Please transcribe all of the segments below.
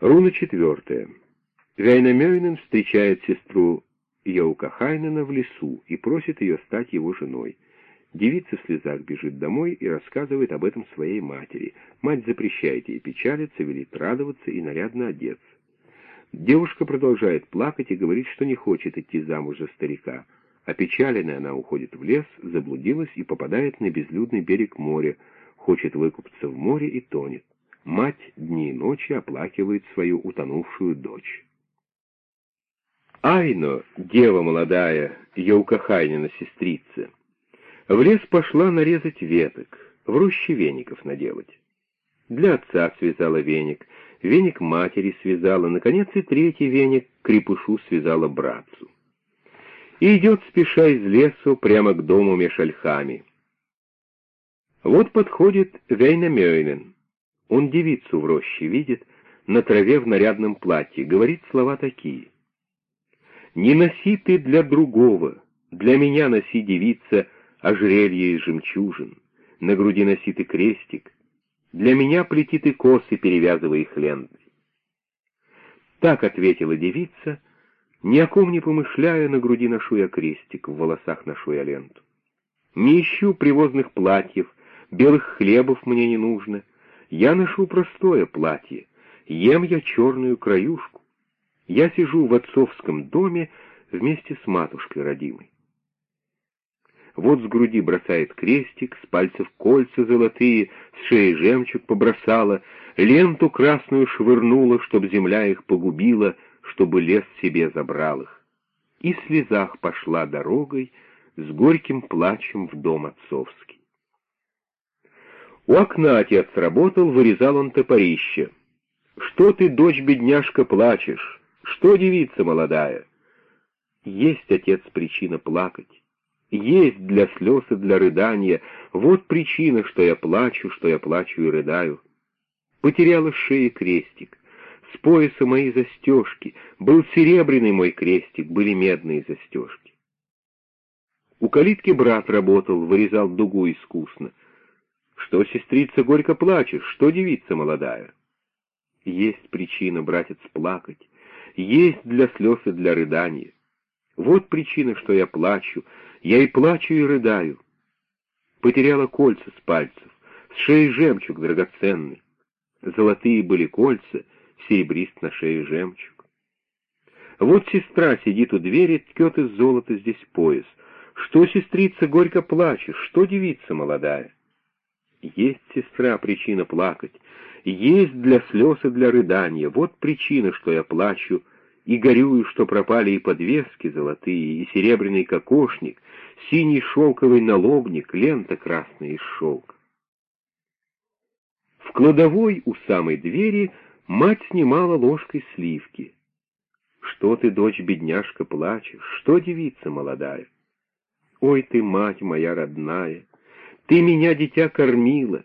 Руна четвертая. Вяйнамёйнен встречает сестру Яукахайнена в лесу и просит ее стать его женой. Девица в слезах бежит домой и рассказывает об этом своей матери. Мать запрещает ей печалиться, велит радоваться и нарядно одеться. Девушка продолжает плакать и говорит, что не хочет идти замуж за старика. Опечаленная она уходит в лес, заблудилась и попадает на безлюдный берег моря, хочет выкупаться в море и тонет. Мать дни и ночи оплакивает свою утонувшую дочь. Айно, дева молодая, Яукахайнина сестрица, в лес пошла нарезать веток, в роще веников наделать. Для отца связала веник, веник матери связала, наконец и третий веник крепышу связала братцу. И идет спеша из лесу прямо к дому меж ольхами. Вот подходит Вейнамёйнен, он девицу в роще видит, на траве в нарядном платье, говорит слова такие. «Не носи ты для другого, для меня носи, девица, ожерелье из жемчужин, на груди носи ты крестик, для меня плети ты косы, перевязывая их лентой». Так ответила девица, ни о ком не помышляя, на груди ношу я крестик, в волосах ношу я ленту. Не ищу привозных платьев, белых хлебов мне не нужно — я ношу простое платье, ем я черную краюшку. Я сижу в отцовском доме вместе с матушкой родимой. Вот с груди бросает крестик, с пальцев кольца золотые, с шеи жемчуг побросала, ленту красную швырнула, чтоб земля их погубила, чтобы лес себе забрал их. И в слезах пошла дорогой, с горьким плачем в дом отцовский. У окна отец работал, вырезал он топорище. «Что ты, дочь-бедняжка, плачешь? Что, девица молодая?» Есть, отец, причина плакать. Есть для слез и для рыдания. Вот причина, что я плачу, что я плачу и рыдаю. Потеряла шеи крестик. С пояса мои застежки. Был серебряный мой крестик, были медные застежки. У калитки брат работал, вырезал дугу искусно. Что, сестрица, горько плачешь? Что, девица молодая? Есть причина, братец, плакать. Есть для слез и для рыдания. Вот причина, что я плачу. Я и плачу, и рыдаю. Потеряла кольца с пальцев, с шеи жемчуг драгоценный. Золотые были кольца, серебрист на шее жемчуг. Вот сестра сидит у двери, ткет из золота здесь пояс. Что, сестрица, горько плачешь? Что, девица молодая? Есть, сестра, причина плакать, есть для слез и для рыдания. Вот причина, что я плачу, и горюю, что пропали и подвески золотые, и серебряный кокошник, синий шелковый налобник, лента красная из шелка. В кладовой у самой двери мать снимала ложкой сливки. Что ты, дочь-бедняжка, плачешь? Что, девица молодая? Ой ты, мать моя родная! Ты меня, дитя, кормила.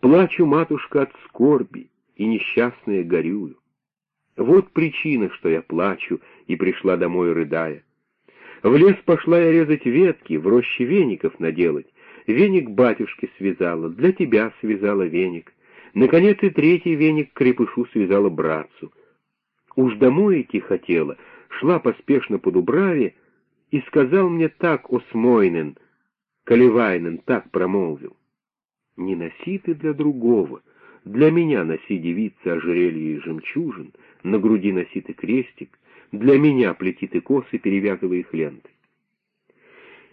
Плачу, матушка, от скорби, и несчастная горюю. Вот причина, что я плачу, и пришла домой, рыдая. В лес пошла я резать ветки, в роще веников наделать. Веник батюшке связала, для тебя связала веник. Наконец и третий веник крепышу связала братцу. Уж домой идти хотела, шла поспешно по Дубраве, и сказал мне так Осмойнен — Каливайнен так промолвил. «Не носи ты для другого, для меня носи, девица, ожерелье и жемчужин, на груди носи ты крестик, для меня плети ты косы, перевязывай их лентой».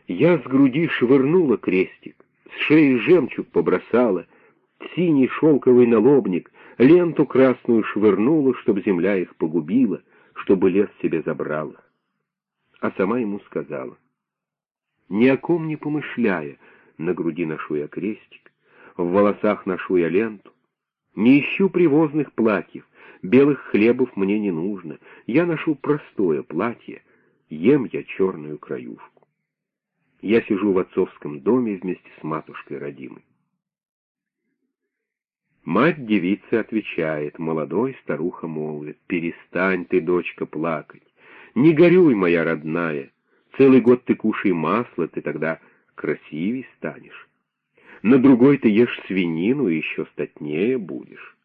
Я с груди швырнула крестик, с шеи жемчуг побросала, синий шелковый налобник, ленту красную швырнула, чтоб земля их погубила, чтобы лес себе забрала. А сама ему сказала, ни о ком не помышляя, на груди ношу я крестик, в волосах ношу я ленту. Не ищу привозных платьев, белых хлебов мне не нужно, я ношу простое платье, ем я черную краюшку. Я сижу в отцовском доме вместе с матушкой родимой. Мать девицы отвечает, молодой старуха молвит, «Перестань ты, дочка, плакать, не горюй, моя родная, Целый год ты кушай масло, ты тогда красивей станешь. На другой ты ешь свинину, и еще статнее будешь.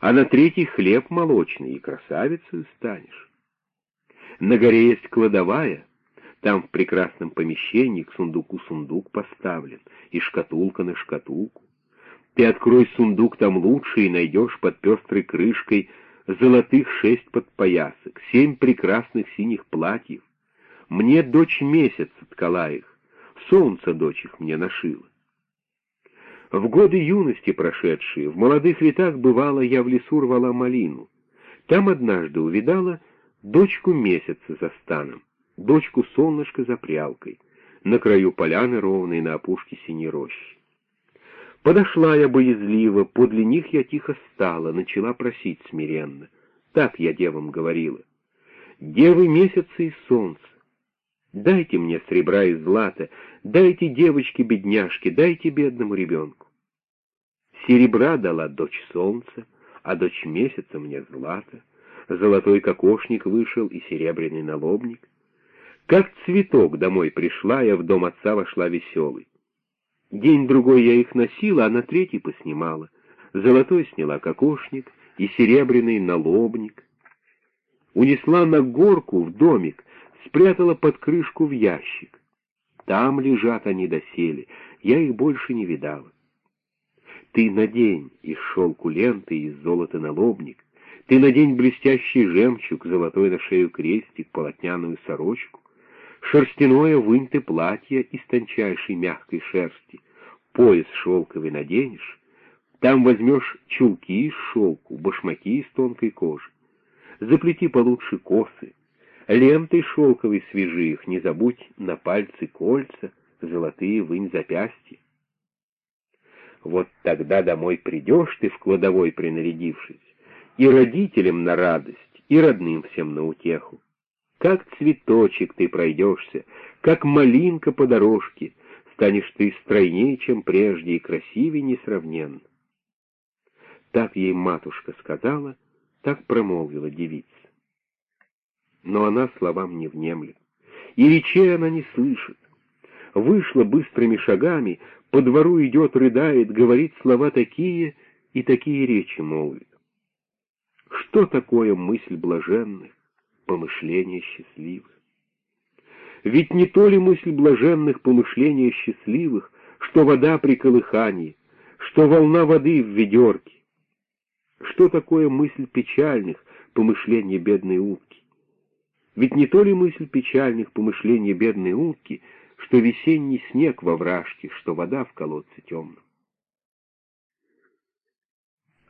а на третий хлеб молочный, и красавицей станешь. На горе есть кладовая, там в прекрасном помещении к сундуку сундук поставлен, и шкатулка на шкатулку. Ты открой сундук там лучше и найдешь под пестрой крышкой золотых шесть подпоясок, семь прекрасных синих платьев. Мне дочь месяц ткала их, солнце дочь их мне нашила. В годы юности прошедшие, в молодых летах бывало, я в лесу рвала малину. Там однажды увидала дочку месяца за станом, дочку солнышка за прялкой, на краю поляны ровной на опушке синей рощи. Подошла я боязливо, подле них я тихо стала, начала просить смиренно. Так я девам говорила. Девы месяца и солнца, дайте мне сребра и злата, дайте девочке-бедняжке, дайте бедному ребенку. Серебра дала дочь солнца, а дочь месяца мне злата золотой кокошник вышел и серебряный налобник. Как цветок домой пришла, я в дом отца вошла веселый. День-другой я их носила, а на третий поснимала. Золотой сняла кокошник и серебряный налобник. Унесла на горку в домик, спрятала под крышку в ящик. Там лежат они доселе, я их больше не видала. Ты надень из шелку ленты, из золота налобник, ты надень блестящий жемчуг, золотой на шею крестик, полотняную сорочку, шерстяное вынь ты платье из тончайшей мягкой шерсти, пояс шелковый наденешь, там возьмешь чулки из шелку, башмаки из тонкой кожи, заплети получше косы, лентой шелковой свяжи их, не забудь на пальцы кольца, золотые вынь запястья. Вот тогда домой придешь ты в кладовой принарядившись, и родителям на радость, и родным всем на утеху. Как цветочек ты пройдешься, как малинка по дорожке, станешь ты стройнее, чем прежде, и красивее несравненно. Так ей матушка сказала, так промолвила девица. Но она словам не внемлет, и речей она не слышит. Вышла быстрыми шагами, по двору идет, рыдает, говорит слова такие и такие речи молвит. Что такое мысль блаженных, помышление счастливых? Ведь не то ли мысль блаженных, помышления счастливых, что вода при колыхании, что волна воды в ведерке? Что такое мысль печальных, помышления бедной утки? Ведь не то ли мысль печальных, помышления бедной утки, что весенний снег во вражке, что вода в колодце темном?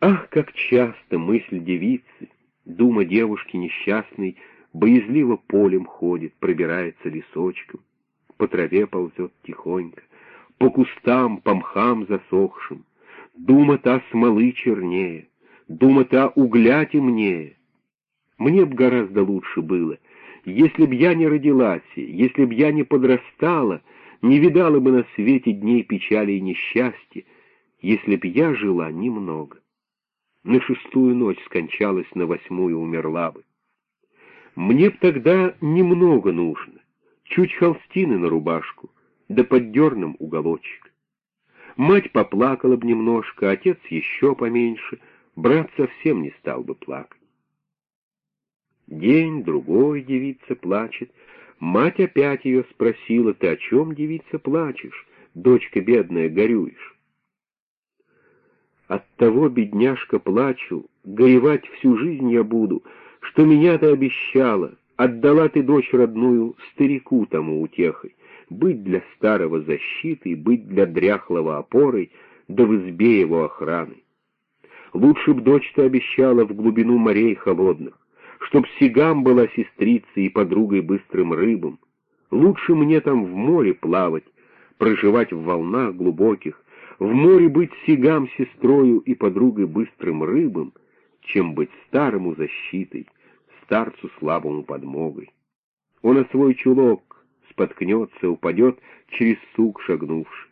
Ах, как часто мысль девицы, дума девушки несчастной, боязливо полем ходит, пробирается лесочком, по траве ползет тихонько, по кустам, по мхам засохшим, дума та смолы чернее, дума та угля темнее. Мне б гораздо лучше было, если б я не родилась, если б я не подрастала, не видала бы на свете дней печали и несчастья, если б я жила немного на шестую ночь скончалась, на восьмую умерла бы. Мне б тогда немного нужно, чуть холстины на рубашку, да под дерном уголочек. Мать поплакала б немножко, отец еще поменьше, брат совсем не стал бы плакать. День, другой девица плачет. Мать опять ее спросила, ты о чем, девица, плачешь? Дочка бедная, горюешь. От того, бедняжка, плачу, горевать всю жизнь я буду, что меня ты обещала, отдала ты дочь родную старику тому утехой, быть для старого защитой, быть для дряхлого опорой, да в избе его охраны. Лучше б дочь ты обещала в глубину морей холодных, чтоб сигам была сестрицей и подругой быстрым рыбам. Лучше мне там в море плавать, проживать в волнах глубоких, в море быть сигам сестрою и подругой быстрым рыбам, чем быть старому защитой, старцу слабому подмогой. Он о свой чулок споткнется, упадет, через сук шагнувши.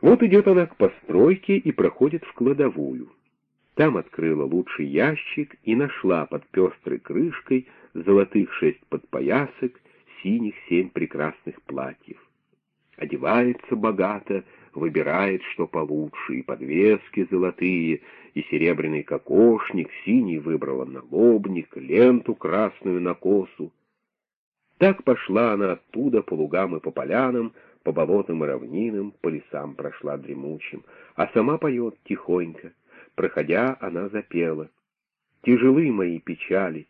Вот идет она к постройке и проходит в кладовую. Там открыла лучший ящик и нашла под пестрой крышкой золотых шесть подпоясок, синих семь прекрасных платьев. Одевается богато, выбирает, что получше, и подвески золотые, и серебряный кокошник, синий выбрала налобник, ленту красную на косу. Так пошла она оттуда по лугам и по полянам, по болотам и равнинам, по лесам прошла дремучим, а сама поет тихонько. Проходя, она запела. Тяжелы мои печали,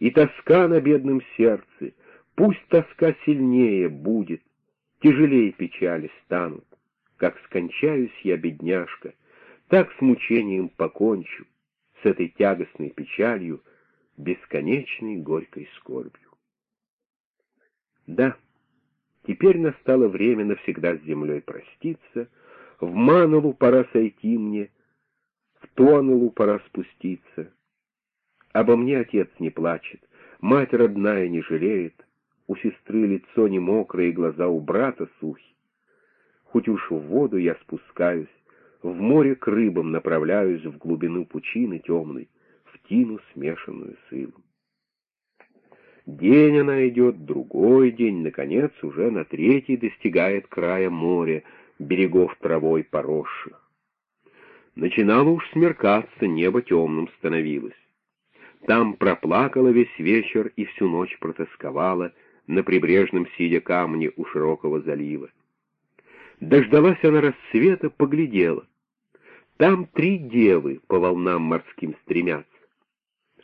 и тоска на бедном сердце, пусть тоска сильнее будет, тяжелее печали станут. Как скончаюсь я, бедняжка, так с мучением покончу, с этой тягостной печалью, бесконечной горькой скорбью. Да, теперь настало время навсегда с землей проститься, в Манулу пора сойти мне, в Тонелу пора спуститься. Обо мне отец не плачет, мать родная не жалеет, у сестры лицо не мокрое, и глаза у брата сухи. Хоть уж в воду я спускаюсь, в море к рыбам направляюсь в глубину пучины темной, в тину, смешанную с. День она идет, другой день, наконец, уже на третий достигает края моря, берегов травой поросших. Начинало уж смеркаться, небо темным становилось. Там проплакала весь вечер и всю ночь протосковала, на прибрежном сидя камне у широкого залива. Дождалась она рассвета, поглядела. Там три девы по волнам морским стремятся.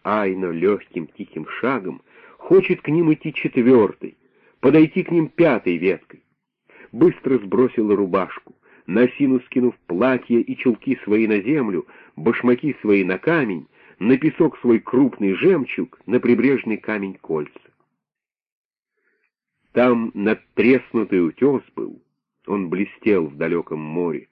Айна легким тихим шагом хочет к ним идти четвертой, подойти к ним пятой веткой. Быстро сбросила рубашку, на сину скинув платье и чулки свои на землю, башмаки свои на камень, на песок свой крупный жемчуг, на прибрежный камень кольца. Там надтреснутый утес был, он блестел в далеком море,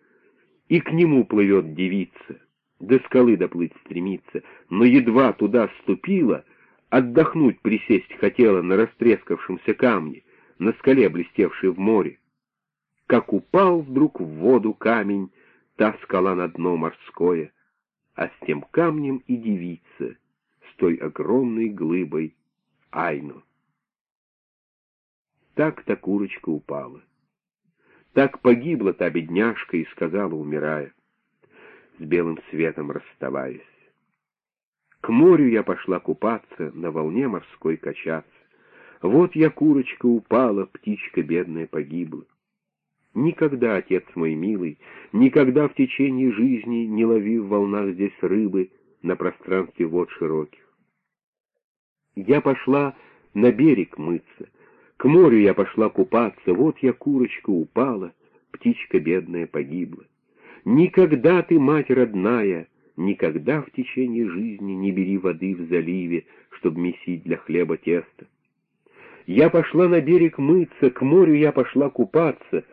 и к нему плывет девица, до скалы доплыть стремится, но едва туда ступила, отдохнуть присесть хотела на растрескавшемся камне, на скале, блестевшей в море. Как упал вдруг в воду камень, та скала на дно морское, а с тем камнем и девица, с той огромной глыбой Айну. Так та курочка упала. Так погибла та бедняжка и сказала, умирая, с белым светом расставаясь. К морю я пошла купаться, на волне морской качаться. Вот я, курочка, упала, птичка бедная погибла. Никогда, отец мой милый, никогда в течение жизни не лови в волнах здесь рыбы на пространстве вод широких. Я пошла на берег мыться, к морю я пошла купаться, вот я, курочка, упала, птичка бедная погибла. Никогда ты, мать родная, никогда в течение жизни не бери воды в заливе, чтоб месить для хлеба тесто. Я пошла на берег мыться, к морю я пошла купаться,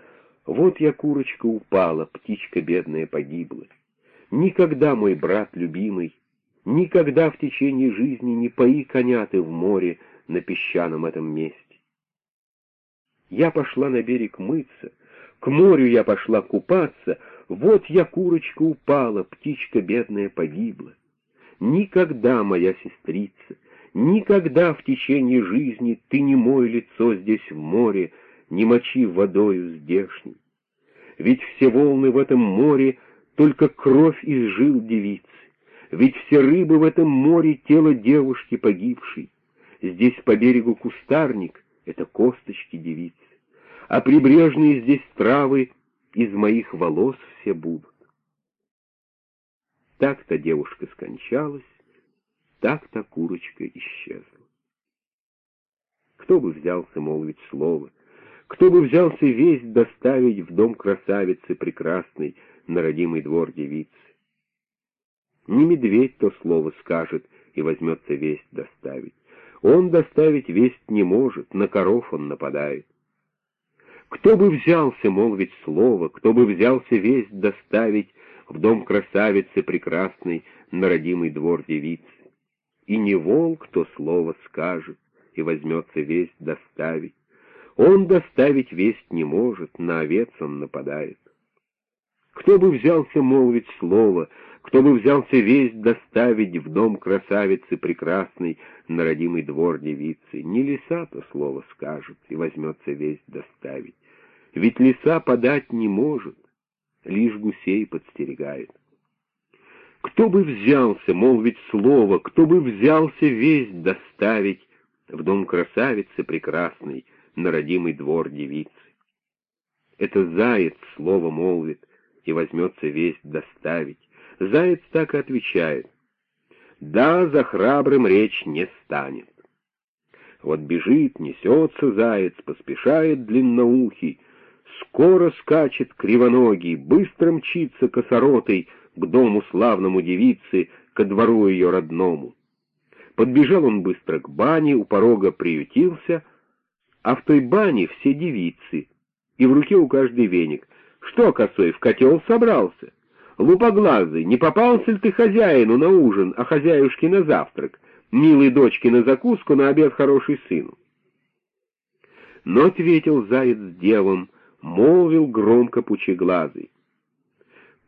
вот я, курочка, упала, птичка бедная погибла. Никогда, мой брат любимый, никогда в течение жизни не пои коня ты в море на песчаном этом месте. Я пошла на берег мыться, к морю я пошла купаться, вот я, курочка, упала, птичка бедная погибла. Никогда, моя сестрица, никогда в течение жизни ты не мой лицо здесь в море, не мочи водою здешней. Ведь все волны в этом море только кровь из жил девицы, ведь все рыбы в этом море тело девушки погибшей. Здесь по берегу кустарник — это косточки девицы, а прибрежные здесь травы из моих волос все будут. Так-то девушка скончалась, так-то курочка исчезла. Кто бы взялся молвить слово, кто бы взялся весть доставить в дом красавицы прекрасной на родимый двор девицы? Не медведь то слово скажет и возьмется весть доставить. Он доставить весть не может, на коров он нападает. Кто бы взялся молвить слово, кто бы взялся весть доставить в дом красавицы прекрасной на родимый двор девицы? И не волк то слово скажет и возьмется весть доставить. Он доставить весть не может, на овец он нападает. Кто бы взялся молвить слово, кто бы взялся весть доставить в дом красавицы прекрасной на родимый двор девицы, не лиса то слово скажет и возьмется весть доставить. ведь леса подать не может, лишь гусей подстерегает. Кто бы взялся, молвить слово, кто бы взялся весть доставить в дом красавицы прекрасной, на родимый двор девицы? Это заяц слово молвит и возьмется весть доставить. Заяц так и отвечает. Да, за храбрым речь не станет. Вот бежит, несется заяц, поспешает длинноухий, скоро скачет кривоногий, быстро мчится косоротый к дому славному девицы, ко двору ее родному. Подбежал он быстро к бане, у порога приютился, а в той бане все девицы, и в руке у каждой веник. Что, косой, в котел собрался? Лупоглазый, не попался ли ты хозяину на ужин, а хозяюшке на завтрак, милой дочке на закуску, на обед хороший сыну? Но ответил заяц девом, молвил громко пучеглазый.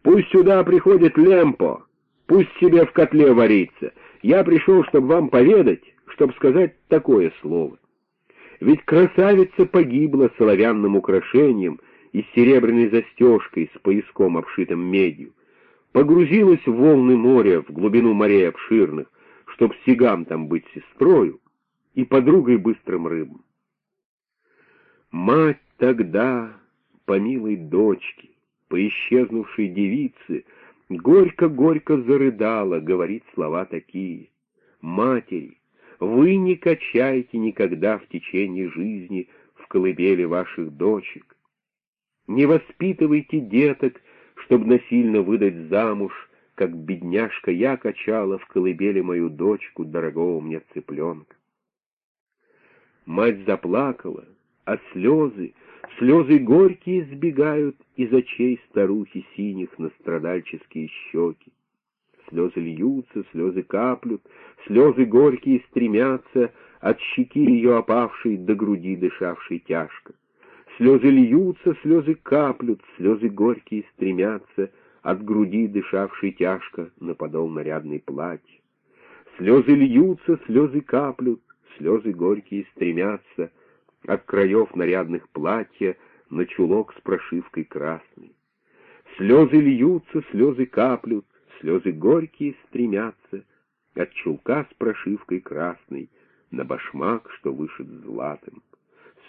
Пусть сюда приходит Лемпо, пусть себе в котле варится. Я пришел, чтобы вам поведать, чтобы сказать такое слово. Ведь красавица погибла с украшением и серебряной застежкой с пояском, обшитым медью. Погрузилась в волны моря, в глубину морей обширных, чтоб сигам там быть сестрою и подругой быстрым рыбам. Мать тогда, по милой дочке, по исчезнувшей девице, горько-горько зарыдала, говорит слова такие. Матери, вы не качайте никогда в течение жизни в колыбели ваших дочек. Не воспитывайте деток, чтобы насильно выдать замуж, как бедняжка я качала в колыбели мою дочку, дорогого мне цыпленка. Мать заплакала, а слезы, слезы горькие сбегают из очей старухи синих на страдальческие щеки. Слезы льются, слезы каплют, слезы горькие стремятся от щеки ее опавшей до груди дышавшей тяжко. Слезы льются, слезы каплют, слезы горькие стремятся от груди дышавшей тяжко на подол нарядной платья. Слезы льются, слезы каплют, слезы горькие стремятся от краев нарядных платья на чулок с прошивкой красной. Слезы льются, слезы каплют, слезы горькие стремятся от чулка с прошивкой красной на башмак, что вышит златым.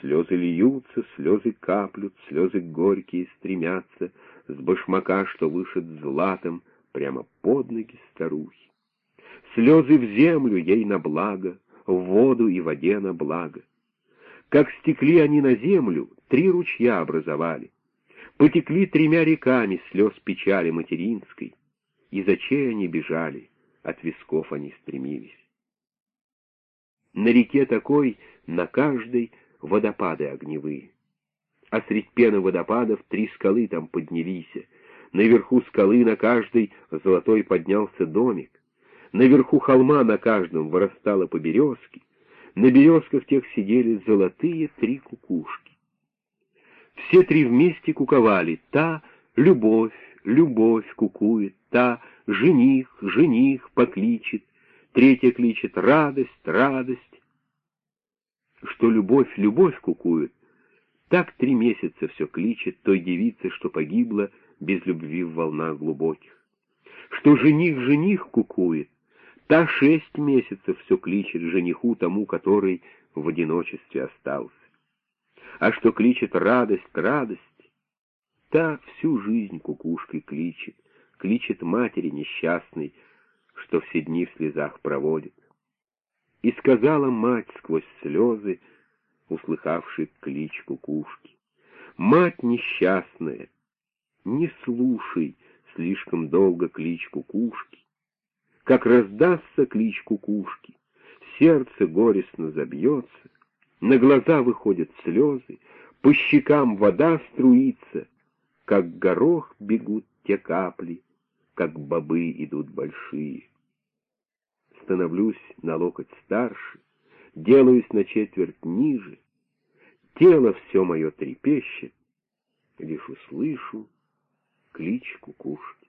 Слезы льются, слезы каплют, слезы горькие стремятся с башмака, что вышит златым, прямо под ноги старухи. Слезы в землю ей на благо, в воду и воде на благо. Как стекли они на землю, три ручья образовали. Потекли тремя реками слез печали материнской, и зачей они бежали, от висков они стремились. На реке такой, на каждой, водопады огневые. А средь пены водопадов три скалы там поднялись. Наверху скалы на каждой золотой поднялся домик. Наверху холма на каждом вырастало по березке. На березках тех сидели золотые три кукушки. Все три вместе куковали. Та — любовь, любовь кукует, та — жених, жених покличет, третья кличет радость, радость. Что любовь, любовь кукует, так три месяца все кличет той девице, что погибла без любви в волнах глубоких. Что жених, жених кукует, та шесть месяцев все кличет жениху тому, который в одиночестве остался. А что кличет радость, радость, Та всю жизнь кукушкой кличет, кличет матери несчастной, что все дни в слезах проводит. И сказала мать сквозь слезы, услыхавший клич кукушки, «Мать несчастная, не слушай слишком долго клич кукушки. Как раздастся клич кукушки, сердце горестно забьется, на глаза выходят слезы, по щекам вода струится, как горох бегут те капли, как бобы идут большие. Становлюсь на локоть старше, делаюсь на четверть ниже, тело все мое трепещет, лишь услышу клич кукушки.